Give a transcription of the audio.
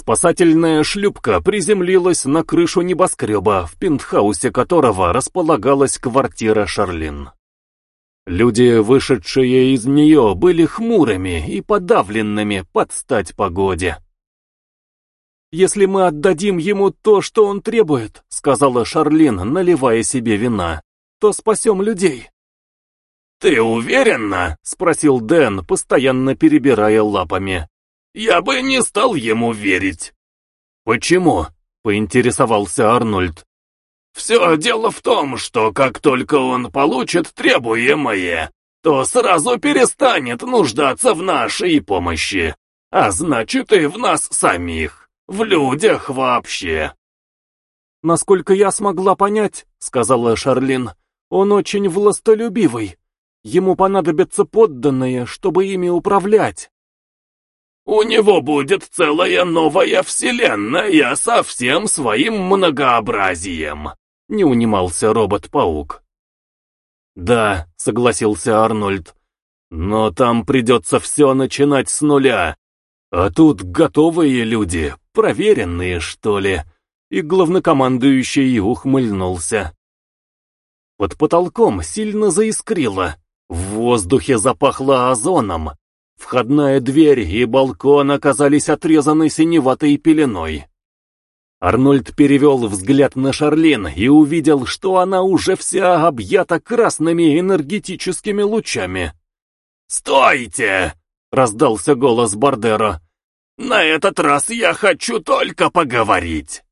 Спасательная шлюпка приземлилась на крышу небоскреба, в пентхаусе которого располагалась квартира Шарлин. Люди, вышедшие из нее, были хмурыми и подавленными под стать погоде. «Если мы отдадим ему то, что он требует», — сказала Шарлин, наливая себе вина, — «то спасем людей». «Ты уверена?» — спросил Дэн, постоянно перебирая лапами. «Я бы не стал ему верить». «Почему?» — поинтересовался Арнольд. Все дело в том, что как только он получит требуемое, то сразу перестанет нуждаться в нашей помощи, а значит и в нас самих, в людях вообще. «Насколько я смогла понять», — сказала Шарлин, — «он очень властолюбивый. Ему понадобятся подданные, чтобы ими управлять». «У него будет целая новая вселенная со всем своим многообразием», — не унимался робот-паук. «Да», — согласился Арнольд, — «но там придется все начинать с нуля. А тут готовые люди, проверенные, что ли». И главнокомандующий ухмыльнулся. Под потолком сильно заискрило. В воздухе запахло озоном. Входная дверь и балкон оказались отрезаны синеватой пеленой. Арнольд перевел взгляд на Шарлин и увидел, что она уже вся объята красными энергетическими лучами. «Стойте!» — раздался голос Бардера. «На этот раз я хочу только поговорить!»